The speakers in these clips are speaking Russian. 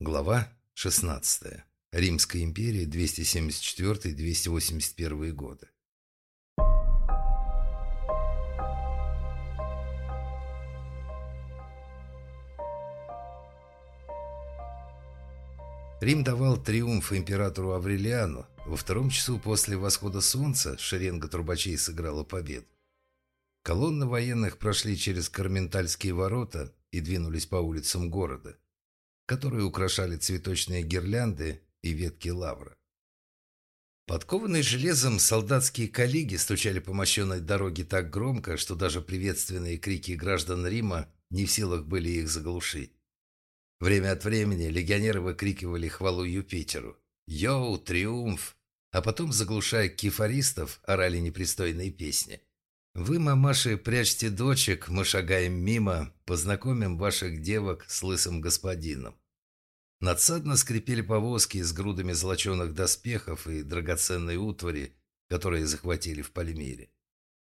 Глава 16. Римская империя, 274-281 годы. Рим давал триумф императору Аврелиану. Во втором часу после восхода солнца шеренга трубачей сыграла победу. Колонны военных прошли через Карментальские ворота и двинулись по улицам города – которые украшали цветочные гирлянды и ветки лавра. Подкованные железом солдатские коллеги стучали по мощенной дороге так громко, что даже приветственные крики граждан Рима не в силах были их заглушить. Время от времени легионеры выкрикивали хвалу Юпитеру. «Йоу, триумф!» А потом, заглушая кефаристов, орали непристойные песни. «Вы, мамаши, прячьте дочек, мы шагаем мимо, познакомим ваших девок с лысым господином». Надсадно скрипели повозки с грудами золоченых доспехов и драгоценной утвари, которые захватили в Пальмире.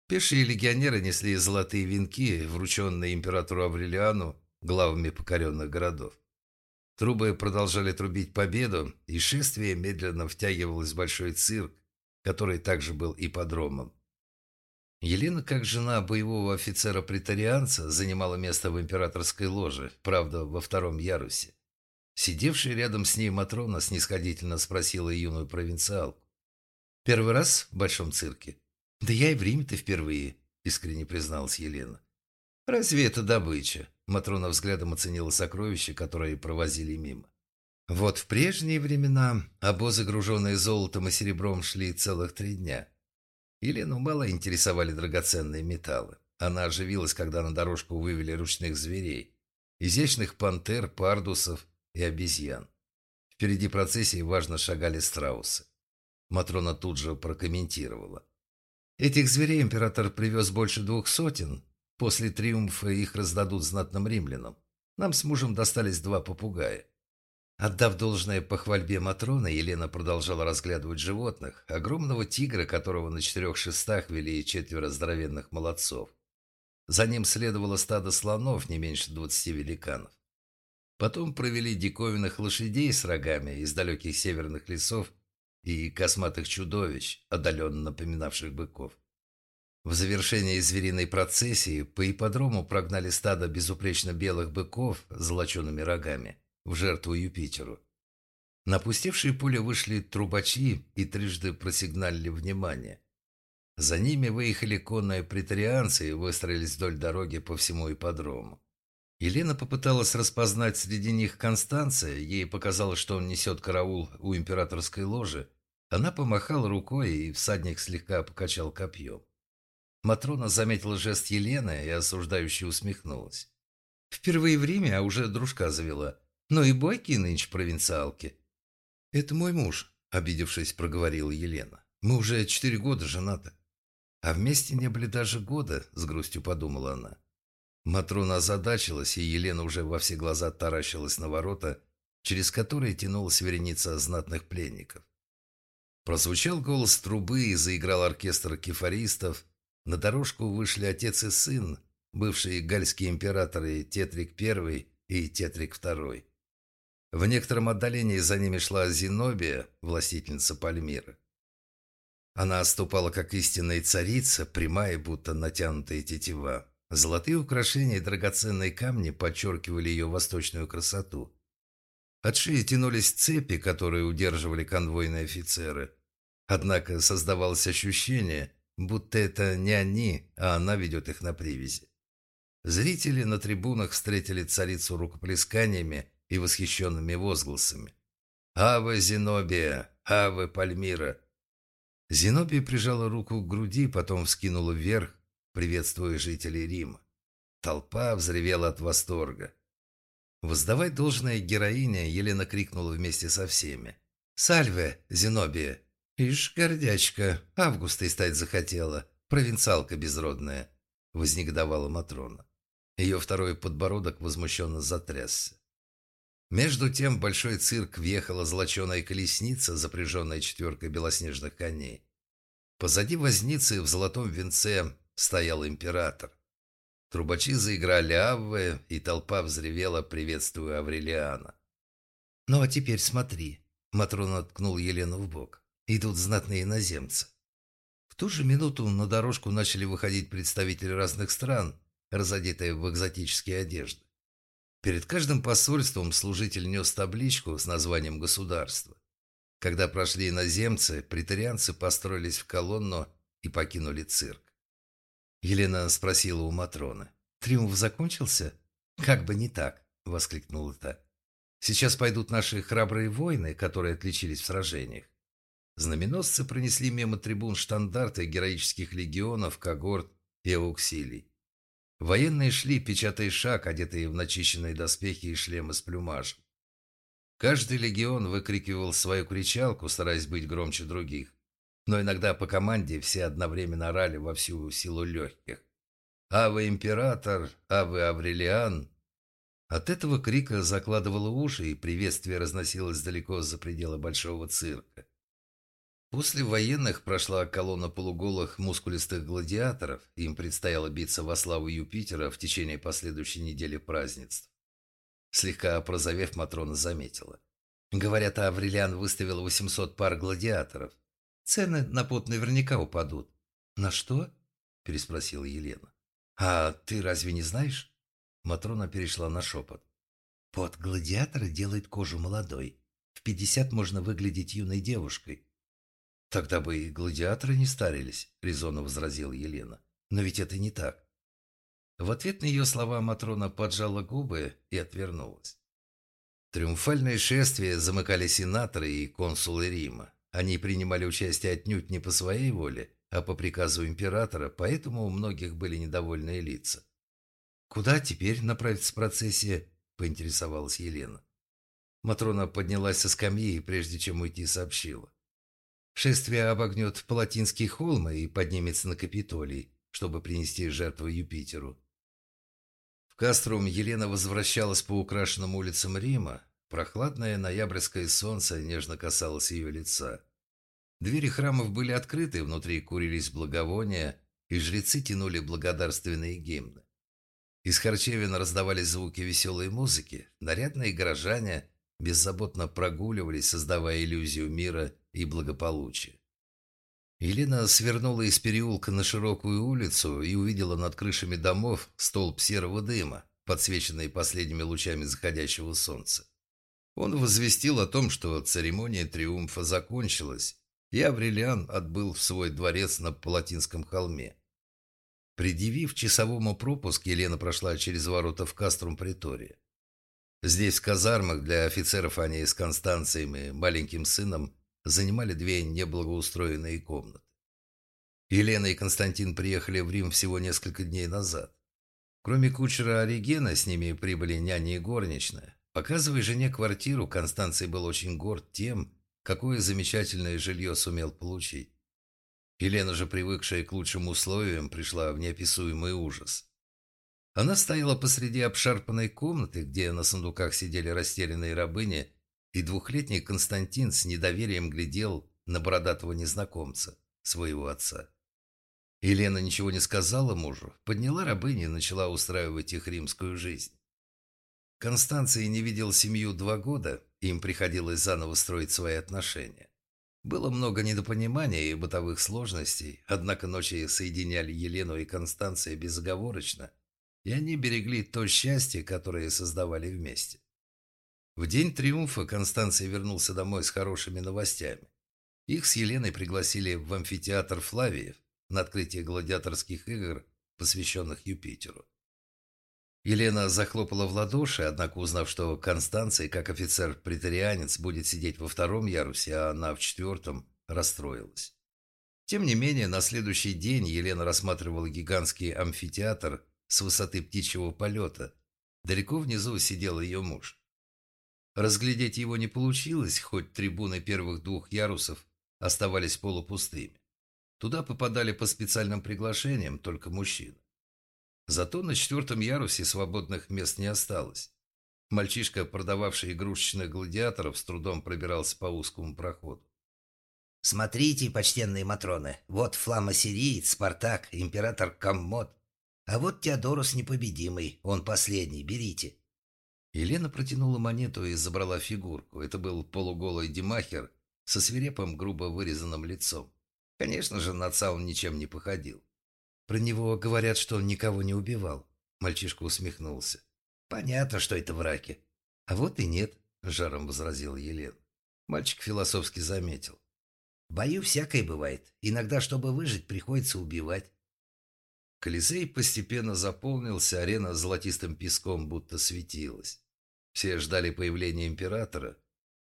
Пешие легионеры несли золотые венки, врученные императору Аврелиану главами покоренных городов. Трубы продолжали трубить победу, и шествие медленно втягивалось в большой цирк, который также был ипподромом. Елена, как жена боевого офицера-претарианца, занимала место в императорской ложе, правда, во втором ярусе. Сидевшая рядом с ней Матрона снисходительно спросила юную провинциалку. «Первый раз в большом цирке?» «Да я и в Риме-то впервые», — искренне призналась Елена. «Разве это добыча?» Матрона взглядом оценила сокровища, которые провозили мимо. Вот в прежние времена обозы, груженные золотом и серебром, шли целых три дня. Елену мало интересовали драгоценные металлы. Она оживилась, когда на дорожку вывели ручных зверей. Изящных пантер, пардусов и обезьян. Впереди процессии важно шагали страусы. Матрона тут же прокомментировала. Этих зверей император привез больше двух сотен. После триумфа их раздадут знатным римлянам. Нам с мужем достались два попугая. Отдав должное похвальбе Матрона, Елена продолжала разглядывать животных. Огромного тигра, которого на четырех шестах вели четверо здоровенных молодцов. За ним следовало стадо слонов, не меньше двадцати великанов. Потом провели диковинных лошадей с рогами из далеких северных лесов и косматых чудовищ, отдаленно напоминавших быков. В завершении звериной процессии по ипподрому прогнали стадо безупречно белых быков с золочеными рогами в жертву Юпитеру. На пустевшее поле вышли трубачи и трижды просигналили внимание. За ними выехали конные претарианцы и выстроились вдоль дороги по всему ипподрому. Елена попыталась распознать среди них Констанция, ей показалось, что он несет караул у императорской ложи. Она помахала рукой, и всадник слегка покачал копьем. Матрона заметила жест Елены и осуждающе усмехнулась. «Впервые в Риме, а уже дружка завела. Но и бойкие нынче провинциалки. «Это мой муж», — обидевшись, проговорила Елена. «Мы уже четыре года женаты». «А вместе не были даже года», — с грустью подумала она. Матрона озадачилась, и Елена уже во все глаза таращилась на ворота, через которые тянулась вереница знатных пленников. Прозвучал голос трубы и заиграл оркестр кефаристов. На дорожку вышли отец и сын, бывшие гальские императоры Тетрик I и Тетрик II. В некотором отдалении за ними шла Зенобия, властительница Пальмира. Она оступала как истинная царица, прямая, будто натянутая тетива. Золотые украшения и драгоценные камни подчеркивали ее восточную красоту. От шеи тянулись цепи, которые удерживали конвойные офицеры. Однако создавалось ощущение, будто это не они, а она ведет их на привязи. Зрители на трибунах встретили царицу рукоплесканиями и восхищенными возгласами. «Аве Зенобия! Аве Пальмира!» Зенобия прижала руку к груди, потом вскинула вверх, приветствуя жителей Рима. Толпа взревела от восторга. Воздавай должное героине, Елена крикнула вместе со всеми. «Сальве, Зенобия!» «Ишь, гордячка, Августой стать захотела, провинциалка безродная», — вознегодовала Матрона. Ее второй подбородок возмущенно затрясся. Между тем в большой цирк въехала золоченая колесница, запряженная четверкой белоснежных коней. Позади возницы в золотом венце стоял император. Трубачи заиграли аввы, и толпа взревела, приветствуя Аврелиана. «Ну а теперь смотри», — Матрона ткнул Елену в бок. «Идут знатные иноземцы». В ту же минуту на дорожку начали выходить представители разных стран, разодетые в экзотические одежды. Перед каждым посольством служитель нес табличку с названием государства. Когда прошли иноземцы, претарианцы построились в колонну и покинули цирк. Елена спросила у Матроны. «Триумф закончился?» «Как бы не так», — воскликнула та. «Сейчас пойдут наши храбрые воины, которые отличились в сражениях. Знаменосцы пронесли мимо трибун штандарты героических легионов, когорт и ауксилий. Военные шли, печатая шаг, одетые в начищенные доспехи и шлемы с плюмажем. Каждый легион выкрикивал свою кричалку, стараясь быть громче других. Но иногда по команде все одновременно орали во всю силу легких. «Аве император! Аве Аврелиан!» От этого крика закладывало уши, и приветствие разносилось далеко за пределы большого цирка. После военных прошла колонна полуголых мускулистых гладиаторов, им предстояло биться во славу Юпитера в течение последующей недели празднеств. Слегка прозовев, Матрона заметила. Говорят, Аврелиан выставил 800 пар гладиаторов. Цены на пот наверняка упадут. На что? Переспросила Елена. А ты разве не знаешь? Матрона перешла на шепот. Пот гладиатора делает кожу молодой. В 50 можно выглядеть юной девушкой. «Тогда бы и гладиаторы не старились», — резонно возразила Елена. «Но ведь это не так». В ответ на ее слова Матрона поджала губы и отвернулась. Триумфальное шествие замыкали сенаторы и консулы Рима. Они принимали участие отнюдь не по своей воле, а по приказу императора, поэтому у многих были недовольные лица. «Куда теперь направится процессия?» – поинтересовалась Елена. Матрона поднялась со скамьи и, прежде чем уйти, сообщила. Шествие обогнет Палатинские холмы и поднимется на Капитолий, чтобы принести жертву Юпитеру. В Каструм Елена возвращалась по украшенным улицам Рима. Прохладное ноябрьское солнце нежно касалось ее лица. Двери храмов были открыты, внутри курились благовония, и жрецы тянули благодарственные гимны. Из харчевин раздавались звуки веселой музыки, нарядные горожане беззаботно прогуливались, создавая иллюзию мира и благополучия. Елена свернула из переулка на широкую улицу и увидела над крышами домов столб серого дыма, подсвеченный последними лучами заходящего солнца. Он возвестил о том, что церемония триумфа закончилась, и Аврелиан отбыл в свой дворец на Палатинском холме. Предъявив часовому пропуск, Елена прошла через ворота в Каструм-Притория. Здесь, в казармах, для офицеров они с Констанцием и маленьким сыном занимали две неблагоустроенные комнаты. Елена и Константин приехали в Рим всего несколько дней назад. Кроме кучера Оригена, с ними прибыли няня и горничная. Показывая жене квартиру, Констанций был очень горд тем, какое замечательное жилье сумел получить. Елена же, привыкшая к лучшим условиям, пришла в неописуемый ужас. Она стояла посреди обшарпанной комнаты, где на сундуках сидели растерянные рабыни, и двухлетний Константин с недоверием глядел на бородатого незнакомца, своего отца. Елена ничего не сказала мужу, подняла рабыни и начала устраивать их римскую жизнь. Констанций не видел семью два года, им приходилось заново строить свои отношения. Было много недопонимания и бытовых сложностей, однако ночи соединяли Елену и Констанция безоговорочно – и они берегли то счастье, которое создавали вместе. В день триумфа Констанция вернулся домой с хорошими новостями. Их с Еленой пригласили в амфитеатр Флавиев на открытие гладиаторских игр, посвященных Юпитеру. Елена захлопала в ладоши, однако узнав, что Констанция, как офицер-претарианец, будет сидеть во втором ярусе, а она в четвертом, расстроилась. Тем не менее, на следующий день Елена рассматривала гигантский амфитеатр с высоты птичьего полета. Далеко внизу сидел ее муж. Разглядеть его не получилось, хоть трибуны первых двух ярусов оставались полупустыми. Туда попадали по специальным приглашениям только мужчины. Зато на четвертом ярусе свободных мест не осталось. Мальчишка, продававший игрушечных гладиаторов, с трудом пробирался по узкому проходу. «Смотрите, почтенные Матроны, вот фламосириец, Спартак, император Коммод, а вот Теодорус непобедимый, он последний, берите». Елена протянула монету и забрала фигурку. Это был полуголый демахер со свирепым, грубо вырезанным лицом. Конечно же, на отца он ничем не походил. Про него говорят, что он никого не убивал. Мальчишка усмехнулся. Понятно, что это враки. А вот и нет, жаром возразил Елена. Мальчик философски заметил. В бою всякое бывает. Иногда, чтобы выжить, приходится убивать. Колизей постепенно заполнился, арена золотистым песком будто светилась. Все ждали появления императора.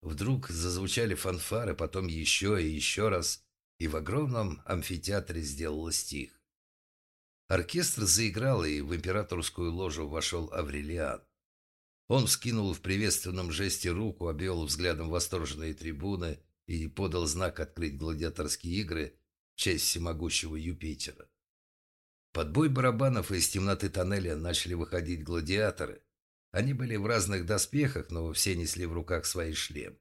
Вдруг зазвучали фанфары, потом еще и еще раз и в огромном амфитеатре сделалось тихо. Оркестр заиграл, и в императорскую ложу вошел Аврелиан. Он вскинул в приветственном жесте руку, обвел взглядом восторженные трибуны и подал знак открыть гладиаторские игры в честь всемогущего Юпитера. Под бой барабанов из темноты тоннеля начали выходить гладиаторы. Они были в разных доспехах, но все несли в руках свои шлемы.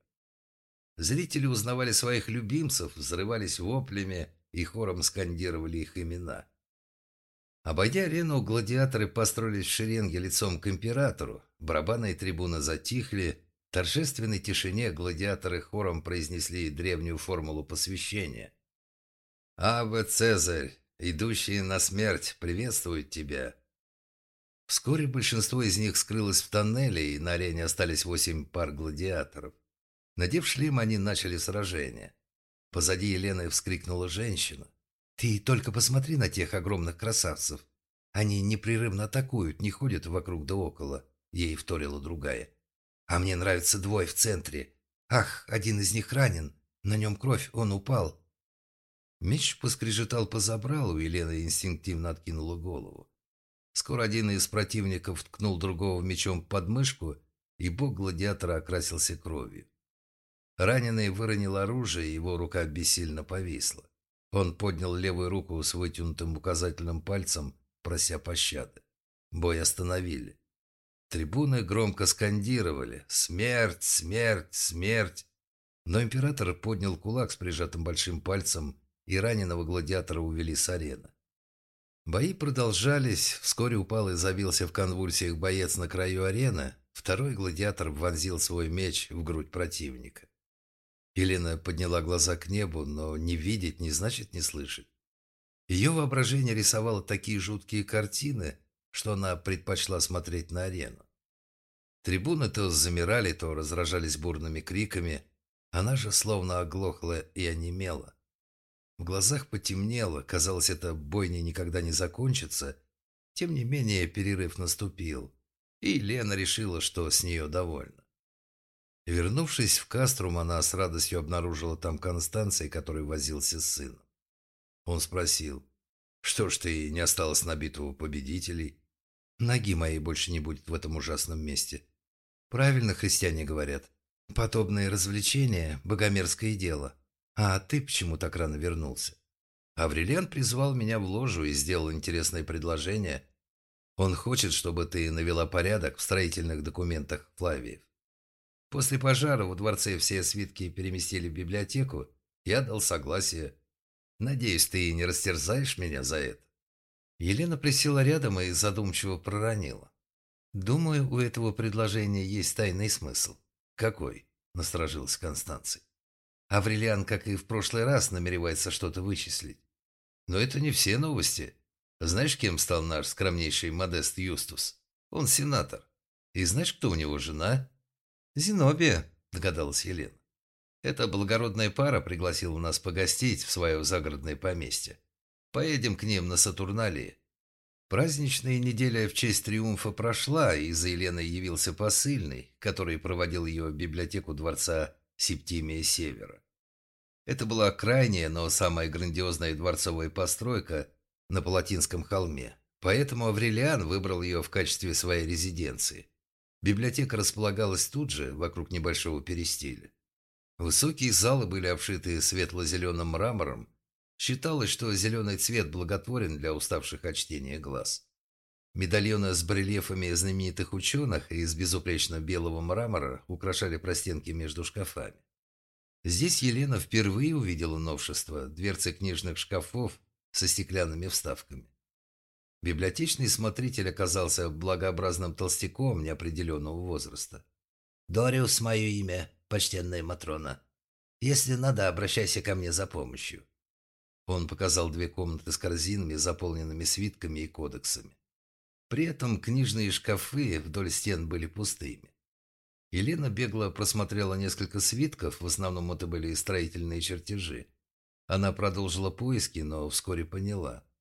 Зрители узнавали своих любимцев, взрывались воплями и хором скандировали их имена. Обойдя арену, гладиаторы построились в шеренге лицом к императору. Барабаны и трибуны затихли. В торжественной тишине гладиаторы хором произнесли древнюю формулу посвящения. «Аве Цезарь, идущие на смерть, приветствуют тебя!» Вскоре большинство из них скрылось в тоннеле, и на арене остались восемь пар гладиаторов. Надев шлем, они начали сражение. Позади Елены вскрикнула женщина. «Ты только посмотри на тех огромных красавцев. Они непрерывно атакуют, не ходят вокруг да около», — ей вторила другая. «А мне нравится двое в центре. Ах, один из них ранен. На нем кровь, он упал». Меч поскрежетал по забралу, и Лена инстинктивно откинула голову. Скоро один из противников ткнул другого мечом под мышку, и бог гладиатора окрасился кровью. Раненый выронил оружие, его рука бессильно повисла. Он поднял левую руку с вытянутым указательным пальцем, прося пощады. Бой остановили. Трибуны громко скандировали «Смерть! Смерть! Смерть!». Но император поднял кулак с прижатым большим пальцем, и раненого гладиатора увели с арены. Бои продолжались, вскоре упал и забился в конвульсиях боец на краю арены, второй гладиатор вонзил свой меч в грудь противника. Елена подняла глаза к небу, но не видеть не значит не слышать. Ее воображение рисовало такие жуткие картины, что она предпочла смотреть на арену. Трибуны то замирали, то разражались бурными криками. Она же словно оглохла и онемела. В глазах потемнело, казалось, эта бойня никогда не закончится. Тем не менее, перерыв наступил, и Лена решила, что с нее довольна. Вернувшись в Каструм, она с радостью обнаружила там Констанция, который возился с сыном. Он спросил, «Что ж ты не осталась на битву победителей? Ноги моей больше не будет в этом ужасном месте. Правильно христиане говорят. Подобные развлечения – богомерзкое дело. А ты почему так рано вернулся?» Аврелиан призвал меня в ложу и сделал интересное предложение. Он хочет, чтобы ты навела порядок в строительных документах Флавиев. После пожара во дворце все свитки переместили в библиотеку. Я дал согласие. Надеюсь, ты не растерзаешь меня за это. Елена присела рядом и задумчиво проронила. «Думаю, у этого предложения есть тайный смысл». «Какой?» – насторожилась Констанция. «Аврелиан, как и в прошлый раз, намеревается что-то вычислить. Но это не все новости. Знаешь, кем стал наш скромнейший Модест Юстус? Он сенатор. И знаешь, кто у него жена?» «Зенобия», – догадалась Елена. «Эта благородная пара пригласила нас погостить в свое загородное поместье. Поедем к ним на Сатурналии». Праздничная неделя в честь триумфа прошла, и за Еленой явился посыльный, который проводил ее в библиотеку дворца Септимия Севера. Это была крайняя, но самая грандиозная дворцовая постройка на Палатинском холме, поэтому Аврелиан выбрал ее в качестве своей резиденции – Библиотека располагалась тут же, вокруг небольшого перестиля. Высокие залы были обшиты светло-зеленым мрамором. Считалось, что зеленый цвет благотворен для уставших от чтения глаз. Медальоны с барельефами знаменитых ученых из безупречно белого мрамора украшали простенки между шкафами. Здесь Елена впервые увидела новшество – дверцы книжных шкафов со стеклянными вставками. Библиотечный смотритель оказался благообразным толстяком неопределенного возраста. «Дориус мое имя, почтенная Матрона. Если надо, обращайся ко мне за помощью». Он показал две комнаты с корзинами, заполненными свитками и кодексами. При этом книжные шкафы вдоль стен были пустыми. Елена бегло просмотрела несколько свитков, в основном это были строительные чертежи. Она продолжила поиски, но вскоре поняла –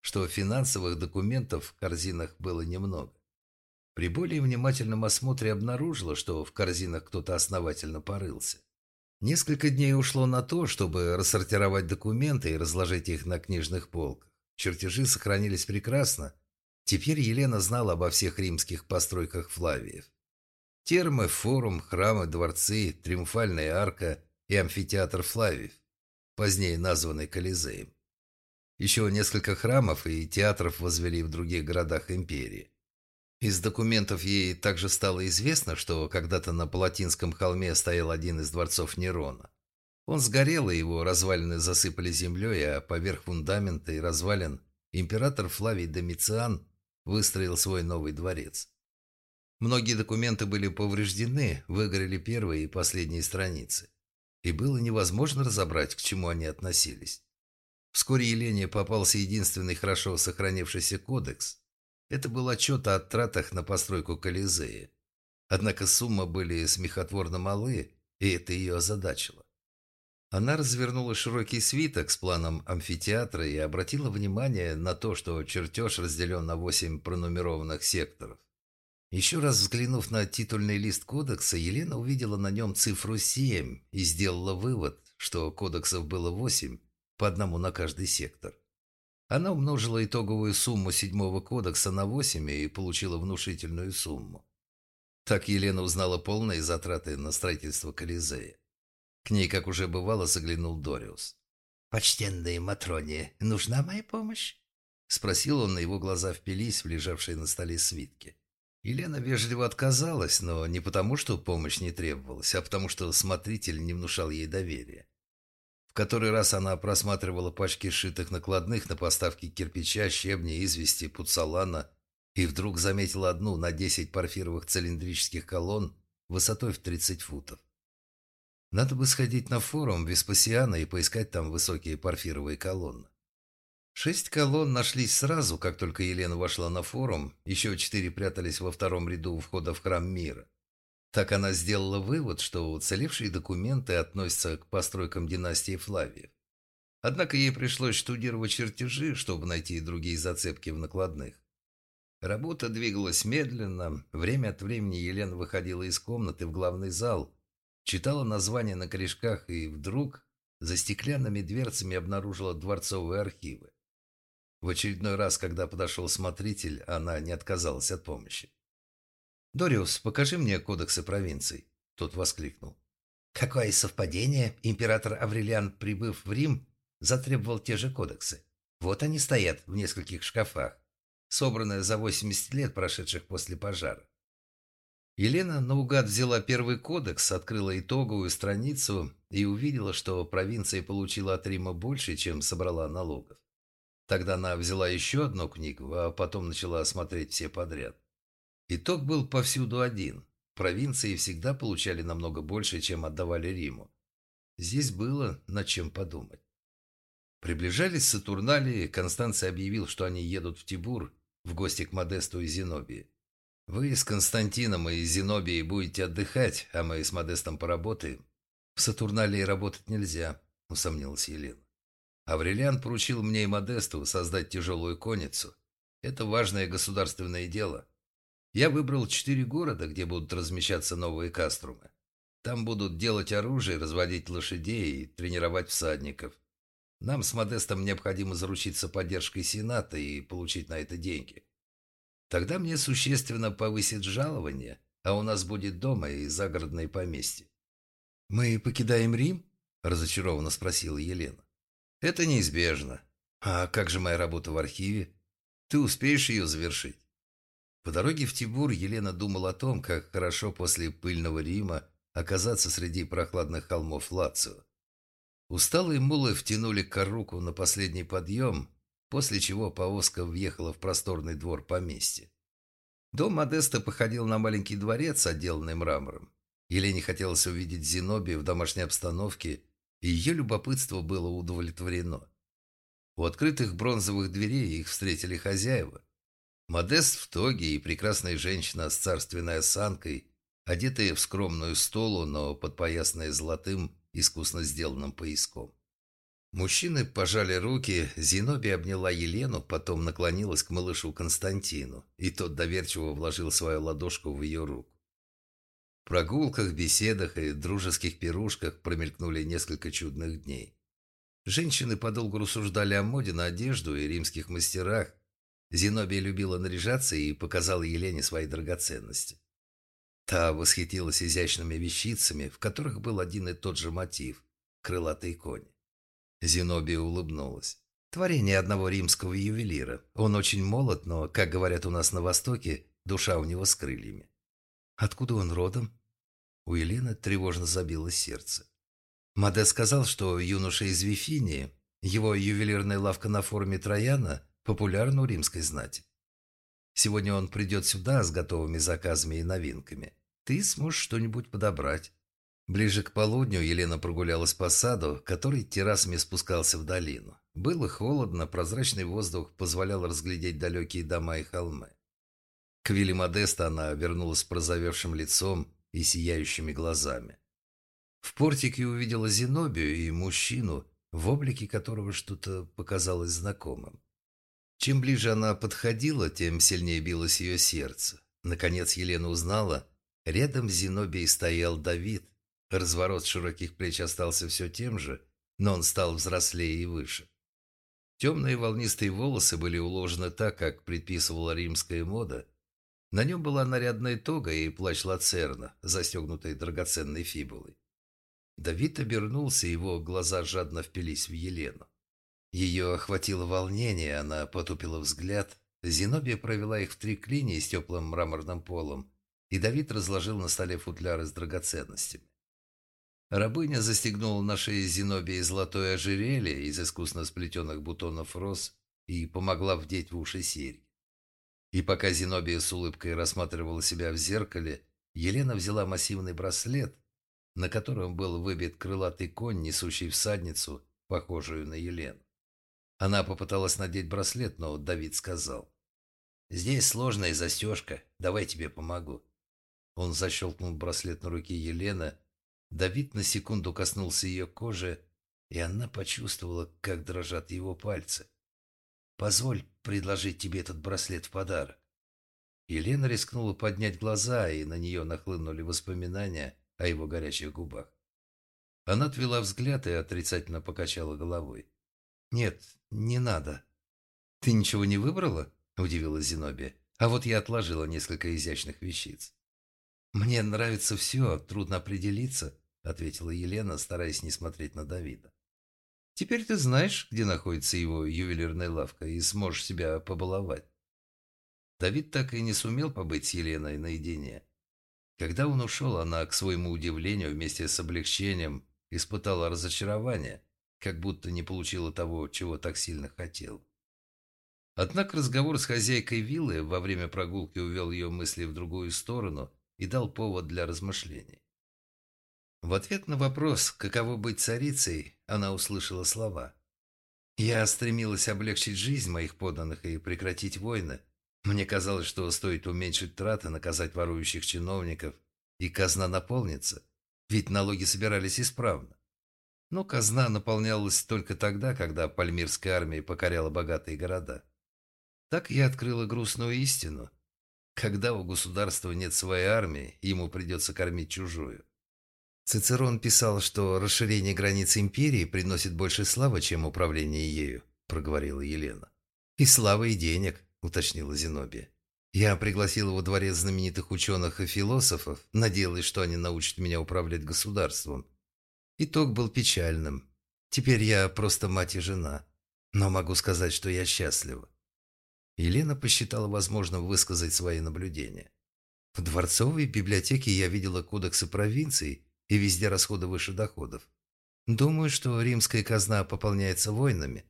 что финансовых документов в корзинах было немного. При более внимательном осмотре обнаружила, что в корзинах кто-то основательно порылся. Несколько дней ушло на то, чтобы рассортировать документы и разложить их на книжных полках. Чертежи сохранились прекрасно. Теперь Елена знала обо всех римских постройках Флавиев. Термы, форум, храмы, дворцы, триумфальная арка и амфитеатр Флавиев, позднее названный Колизеем. Еще несколько храмов и театров возвели в других городах империи. Из документов ей также стало известно, что когда-то на Палатинском холме стоял один из дворцов Нерона. Он сгорел, и его развалины засыпали землей, а поверх фундамента и развалин император Флавий Домициан выстроил свой новый дворец. Многие документы были повреждены, выгорели первые и последние страницы. И было невозможно разобрать, к чему они относились. Вскоре Елене попался единственный хорошо сохранившийся кодекс. Это был отчет о тратах на постройку Колизея. Однако суммы были смехотворно малы, и это ее озадачило. Она развернула широкий свиток с планом амфитеатра и обратила внимание на то, что чертеж разделен на восемь пронумерованных секторов. Еще раз взглянув на титульный лист кодекса, Елена увидела на нем цифру 7 и сделала вывод, что кодексов было восемь, по одному на каждый сектор. Она умножила итоговую сумму седьмого кодекса на 8 и получила внушительную сумму. Так Елена узнала полные затраты на строительство Колизея. Ней, как уже бывало, заглянул Дориус. «Почтенные Матроне, нужна моя помощь?» Спросил он, на его глаза впились в лежавшие на столе свитки. Елена вежливо отказалась, но не потому, что помощь не требовалась, а потому, что смотритель не внушал ей доверия. В который раз она просматривала пачки сшитых накладных на поставки кирпича, щебня, извести, пуцалана и вдруг заметила одну на 10 парфировых цилиндрических колонн высотой в 30 футов. Надо бы сходить на форум Веспасиана и поискать там высокие парфировые колонны. Шесть колонн нашлись сразу, как только Елена вошла на форум, еще четыре прятались во втором ряду входа в храм мира. Так она сделала вывод, что уцелевшие документы относятся к постройкам династии Флавиев. Однако ей пришлось штудировать чертежи, чтобы найти другие зацепки в накладных. Работа двигалась медленно. Время от времени Елена выходила из комнаты в главный зал, читала названия на корешках и вдруг за стеклянными дверцами обнаружила дворцовые архивы. В очередной раз, когда подошел смотритель, она не отказалась от помощи. «Дориус, покажи мне кодексы провинций», — тот воскликнул. «Какое совпадение! Император Аврелиан, прибыв в Рим, затребовал те же кодексы. Вот они стоят в нескольких шкафах, собранные за 80 лет, прошедших после пожара. Елена наугад взяла первый кодекс, открыла итоговую страницу и увидела, что провинция получила от Рима больше, чем собрала налогов. Тогда она взяла еще одну книгу, а потом начала осмотреть все подряд. Итог был повсюду один. Провинции всегда получали намного больше, чем отдавали Риму. Здесь было над чем подумать. Приближались Сатурналии, Констанций объявил, что они едут в Тибур, в гости к Модесту и Зенобии. Вы с Константином и Зенобией будете отдыхать, а мы с Модестом поработаем. В Сатурналии работать нельзя, усомнилась Елена. Аврелиан поручил мне и Модесту создать тяжелую конницу. Это важное государственное дело. Я выбрал четыре города, где будут размещаться новые каструмы. Там будут делать оружие, разводить лошадей и тренировать всадников. Нам с Модестом необходимо заручиться поддержкой Сената и получить на это деньги. Тогда мне существенно повысит жалование, а у нас будет дома и загородное поместье. «Мы покидаем Рим?» – разочарованно спросила Елена. «Это неизбежно. А как же моя работа в архиве? Ты успеешь ее завершить?» По дороге в Тибур Елена думала о том, как хорошо после пыльного Рима оказаться среди прохладных холмов Лацио. Усталые мулы втянули коруку на последний подъем, после чего повозка въехала в просторный двор поместья. Дом Модеста походил на маленький дворец, отделанный мрамором. Елене хотелось увидеть Зенобию в домашней обстановке, и ее любопытство было удовлетворено. У открытых бронзовых дверей их встретили хозяева. Модест в тоге и прекрасная женщина с царственной осанкой, одетые в скромную столу, но подпоясанные золотым, искусно сделанным пояском. Мужчины пожали руки, Зиноби обняла Елену, потом наклонилась к малышу Константину, и тот доверчиво вложил свою ладошку в ее руку. В прогулках, беседах и дружеских пирушках промелькнули несколько чудных дней. Женщины подолгу рассуждали о моде на одежду и римских мастерах. Зинобия любила наряжаться и показала Елене свои драгоценности. Та восхитилась изящными вещицами, в которых был один и тот же мотив – крылатый конь. Зинобия улыбнулась. Творение одного римского ювелира. Он очень молод, но, как говорят у нас на Востоке, душа у него с крыльями. Откуда он родом? У Елены тревожно забилось сердце. Маде сказал, что юноша из Вифинии, его ювелирная лавка на форуме Трояна, популярна у римской знати. Сегодня он придет сюда с готовыми заказами и новинками. Ты сможешь что-нибудь подобрать. Ближе к полудню Елена прогулялась по саду, который террасами спускался в долину. Было холодно, прозрачный воздух позволял разглядеть далекие дома и холмы. К вилле Модеста она вернулась с прозовевшим лицом и сияющими глазами. В портике увидела Зенобию и мужчину, в облике которого что-то показалось знакомым. Чем ближе она подходила, тем сильнее билось ее сердце. Наконец Елена узнала, рядом с Зенобией стоял Давид. Разворот широких плеч остался все тем же, но он стал взрослее и выше. Темные волнистые волосы были уложены так, как предписывала римская мода. На нем была нарядная тога и плащ лацерна, застегнутый драгоценной фибулой. Давид обернулся, его глаза жадно впились в Елену. Ее охватило волнение, она потупила взгляд. Зенобия провела их в три клини с теплым мраморным полом, и Давид разложил на столе футляры с драгоценностями. Рабыня застегнула на шее Зенобии золотое ожерелье из искусно сплетенных бутонов роз и помогла вдеть в уши серьги. И пока Зенобия с улыбкой рассматривала себя в зеркале, Елена взяла массивный браслет, на котором был выбит крылатый конь, несущий всадницу, похожую на Елену. Она попыталась надеть браслет, но Давид сказал. «Здесь сложная застежка, давай тебе помогу». Он защелкнул браслет на руке Елены. Давид на секунду коснулся ее кожи, и она почувствовала, как дрожат его пальцы. «Позволь предложить тебе этот браслет в подарок». Елена рискнула поднять глаза, и на нее нахлынули воспоминания о его горячих губах. Она отвела взгляд и отрицательно покачала головой. «Нет, не надо». «Ты ничего не выбрала?» – удивилась Зенобия. «А вот я отложила несколько изящных вещиц». «Мне нравится все, трудно определиться», – ответила Елена, стараясь не смотреть на Давида. «Теперь ты знаешь, где находится его ювелирная лавка, и сможешь себя побаловать». Давид так и не сумел побыть с Еленой наедине. Когда он ушел, она, к своему удивлению, вместе с облегчением, испытала разочарование, как будто не получила того, чего так сильно хотел. Однако разговор с хозяйкой виллы во время прогулки увел ее мысли в другую сторону и дал повод для размышлений. В ответ на вопрос, каково быть царицей, она услышала слова. «Я стремилась облегчить жизнь моих подданных и прекратить войны, мне казалось, что стоит уменьшить траты, наказать ворующих чиновников, и казна наполнится, ведь налоги собирались исправно. Но казна наполнялась только тогда, когда пальмирская армия покоряла богатые города. Так я открыла грустную истину. Когда у государства нет своей армии, ему придется кормить чужую. Цицерон писал, что расширение границ империи приносит больше славы, чем управление ею, проговорила Елена. И славы, и денег, – уточнила Зенобия. «Я пригласила во дворец знаменитых ученых и философов, надеялась, что они научат меня управлять государством. Итог был печальным. Теперь я просто мать и жена, но могу сказать, что я счастлива». Елена посчитала возможным высказать свои наблюдения. В дворцовой библиотеке я видела кодексы провинций и везде расходы выше доходов. Думаю, что римская казна пополняется войнами.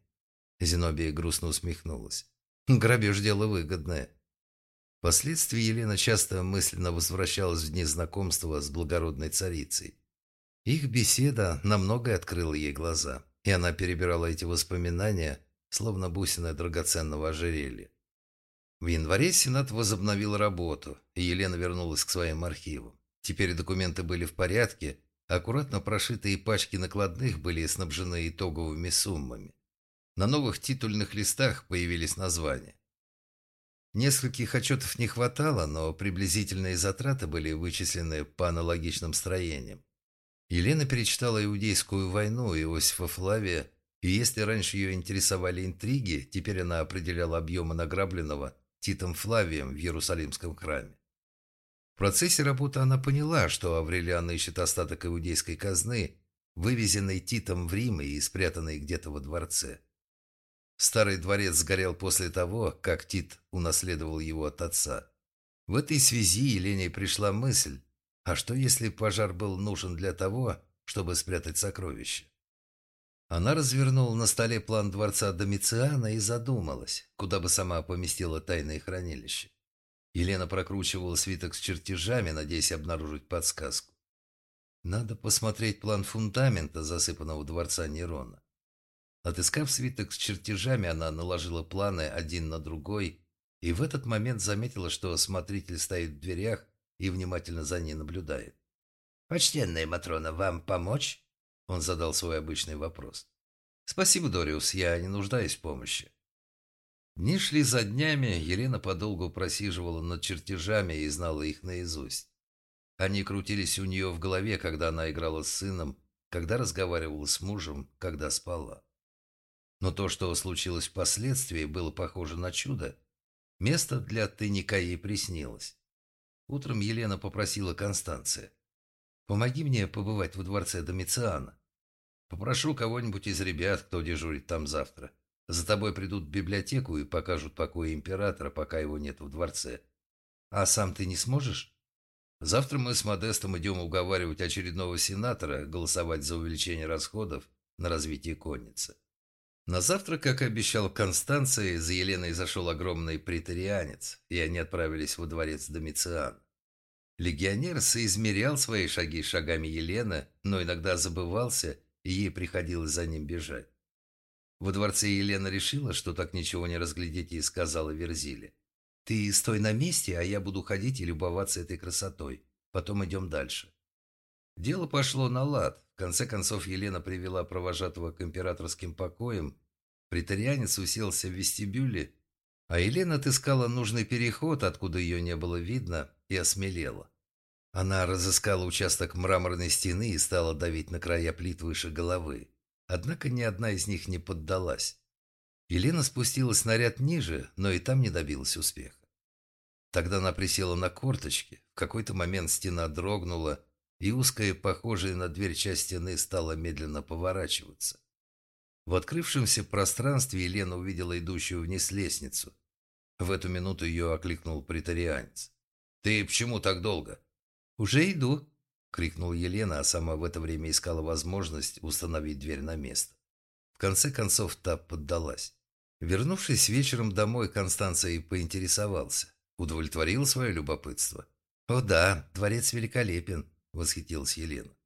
Зенобия грустно усмехнулась. «Грабеж – дело выгодное». Впоследствии Елена часто мысленно возвращалась в дни знакомства с благородной царицей. Их беседа на многое открыла ей глаза, и она перебирала эти воспоминания, словно бусины драгоценного ожерелья. В январе Сенат возобновил работу, и Елена вернулась к своим архивам. Теперь документы были в порядке, аккуратно прошитые пачки накладных были снабжены итоговыми суммами. На новых титульных листах появились названия. Нескольких отчетов не хватало, но приблизительные затраты были вычислены по аналогичным строениям. Елена перечитала Иудейскую войну Иосифа Флавия, и если раньше ее интересовали интриги, теперь она определяла объемы награбленного Титом Флавием в Иерусалимском храме. В процессе работы она поняла, что Аврелиан ищет остаток иудейской казны, вывезенный Титом в Рим и спрятанный где-то во дворце. Старый дворец сгорел после того, как Тит унаследовал его от отца. В этой связи Елене пришла мысль, а что если пожар был нужен для того, чтобы спрятать сокровища? Она развернула на столе план дворца Домициана и задумалась, куда бы сама поместила тайное хранилище. Елена прокручивала свиток с чертежами, надеясь обнаружить подсказку. Надо посмотреть план фундамента, засыпанного дворца Нерона. Отыскав свиток с чертежами, она наложила планы один на другой и в этот момент заметила, что смотритель стоит в дверях и внимательно за ней наблюдает. «Почтенная Матрона, вам помочь?» Он задал свой обычный вопрос. «Спасибо, Дориус, я не нуждаюсь в помощи». Дни шли за днями, Елена подолгу просиживала над чертежами и знала их наизусть. Они крутились у нее в голове, когда она играла с сыном, когда разговаривала с мужем, когда спала. Но то, что случилось впоследствии, было похоже на чудо. Место для тайника ей приснилось. Утром Елена попросила Констанция. «Помоги мне побывать во дворце Домициана. Попрошу кого-нибудь из ребят, кто дежурит там завтра. За тобой придут в библиотеку и покажут покои императора, пока его нет в дворце. А сам ты не сможешь?» Завтра мы с Модестом идем уговаривать очередного сенатора голосовать за увеличение расходов на развитие конницы. На завтра, как обещал Констанции, за Еленой зашел огромный претарианец, и они отправились во дворец Домициан. Легионер соизмерял свои шаги шагами Елены, но иногда забывался, и ей приходилось за ним бежать. Во дворце Елена решила, что так ничего не разглядеть, и сказала Верзиле. «Ты стой на месте, а я буду ходить и любоваться этой красотой. Потом идем дальше». Дело пошло на лад. В конце концов, Елена привела провожатого к императорским покоям. Притарианец уселся в вестибюле, а Елена отыскала нужный переход, откуда ее не было видно, и осмелела. Она разыскала участок мраморной стены и стала давить на края плит выше головы. Однако ни одна из них не поддалась. Елена спустилась на ряд ниже, но и там не добилась успеха. Тогда она присела на корточки. В какой-то момент стена дрогнула, и узкая, похожая на дверь часть стены стала медленно поворачиваться. В открывшемся пространстве Елена увидела идущую вниз лестницу. В эту минуту ее окликнул притарианец. «Ты почему так долго?» «Уже иду», — крикнула Елена, а сама в это время искала возможность установить дверь на место. В конце концов, та поддалась. Вернувшись вечером домой, Констанция и поинтересовался. Удовлетворил свое любопытство. «О да, дворец великолепен. – восхитилась Елена.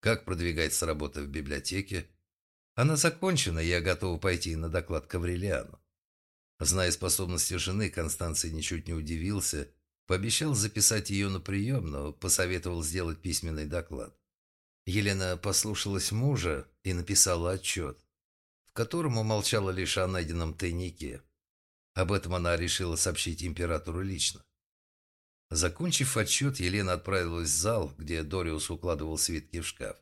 «Как продвигается работа в библиотеке?» «Она закончена, я готова пойти на доклад к Аврелиану». Зная способности жены, Констанций ничуть не удивился, пообещал записать ее на прием, но посоветовал сделать письменный доклад. Елена послушалась мужа и написала отчет, в котором умолчала лишь о найденном тайнике. Об этом она решила сообщить императору лично. Закончив отчет, Елена отправилась в зал, где Дориус укладывал свитки в шкаф.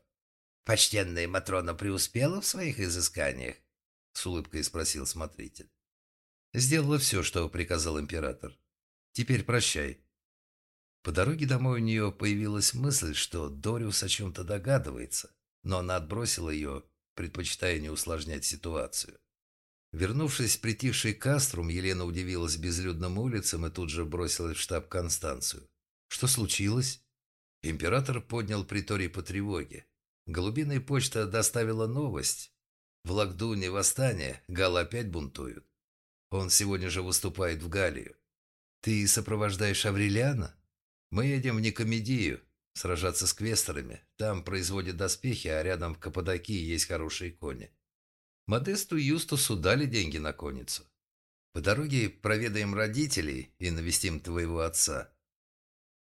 «Почтенная Матрона преуспела в своих изысканиях?» — с улыбкой спросил смотритель. «Сделала все, что приказал император. Теперь прощай». По дороге домой у нее появилась мысль, что Дориус о чем-то догадывается, но она отбросила ее, предпочитая не усложнять ситуацию. Вернувшись в притихший Каструм, Елена удивилась безлюдным улицам и тут же бросилась в штаб Констанцию. «Что случилось?» Император поднял приторий по тревоге. Голубиная почта доставила новость. В Лагдуне восстание, Гал опять бунтуют. Он сегодня же выступает в Галию. Ты сопровождаешь Аврелиана? Мы едем в Никомедию, сражаться с квесторами. Там производят доспехи, а рядом в Каппадокии есть хорошие кони. Модесту и Юстусу дали деньги на конницу. По дороге проведаем родителей и навестим твоего отца.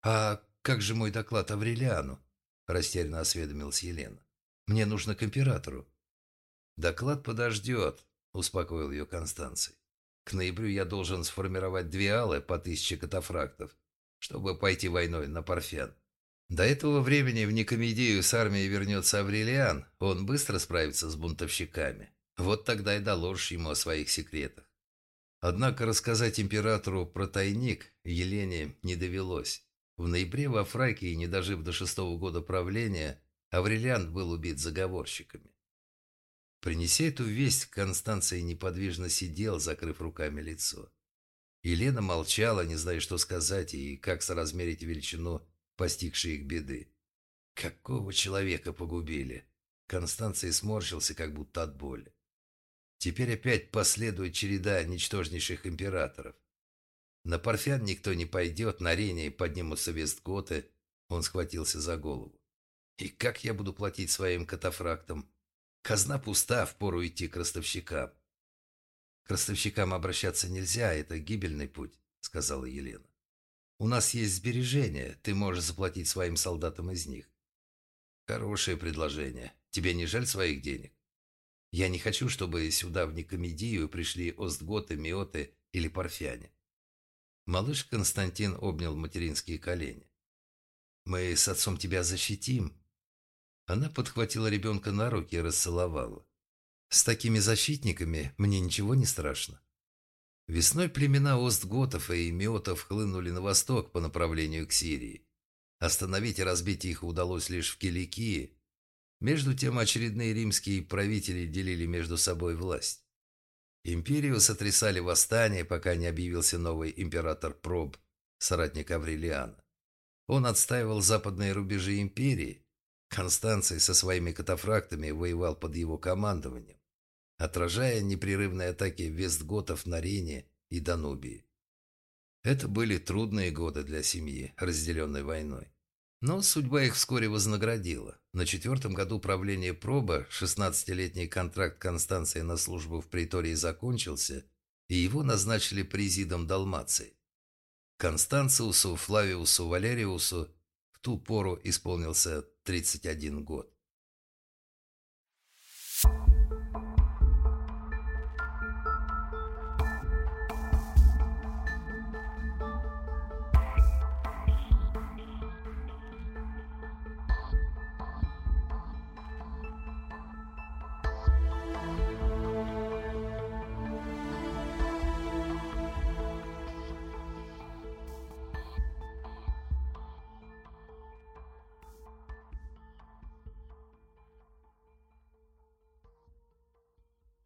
А как же мой доклад Аврелиану? Растерянно осведомилась Елена. Мне нужно к императору. Доклад подождет, успокоил ее Констанций. К ноябрю я должен сформировать две алы по тысяче катафрактов, чтобы пойти войной на Парфян. До этого времени в Никомедию с армией вернется Аврелиан, он быстро справится с бунтовщиками. Вот тогда и доложишь ему о своих секретах. Однако рассказать императору про тайник Елене не довелось. В ноябре во Фракии, не дожив до шестого года правления, Аврелиан был убит заговорщиками. Принеся эту весть, Констанция неподвижно сидел, закрыв руками лицо. Елена молчала, не зная, что сказать и как соразмерить величину постигшей их беды. Какого человека погубили? Констанция сморщился, как будто от боли. Теперь опять последует череда ничтожнейших императоров. На Парфян никто не пойдет, на Рене поднимутся вестготы. Он схватился за голову. И как я буду платить своим катафрактам? Казна пуста, впору идти к ростовщикам. К ростовщикам обращаться нельзя, это гибельный путь, сказала Елена. У нас есть сбережения, ты можешь заплатить своим солдатам из них. Хорошее предложение. Тебе не жаль своих денег? Я не хочу, чтобы сюда в Никомедию пришли Остготы, Миоты или Парфяне. Малыш Константин обнял материнские колени. «Мы с отцом тебя защитим». Она подхватила ребенка на руки и расцеловала. «С такими защитниками мне ничего не страшно». Весной племена Остготов и Миотов хлынули на восток по направлению к Сирии. Остановить и разбить их удалось лишь в Киликии, между тем очередные римские правители делили между собой власть. Империю сотрясали восстания, пока не объявился новый император Проб, соратник Аврелиана. Он отстаивал западные рубежи империи. Констанций со своими катафрактами воевал под его командованием, отражая непрерывные атаки вестготов на Рене и Данубии. Это были трудные годы для семьи, разделенной войной. Но судьба их вскоре вознаградила. На четвертом году правления Проба 16-летний контракт Констанции на службу в притории закончился, и его назначили президом Далмации. Констанциусу Флавиусу Валериусу в ту пору исполнился 31 год.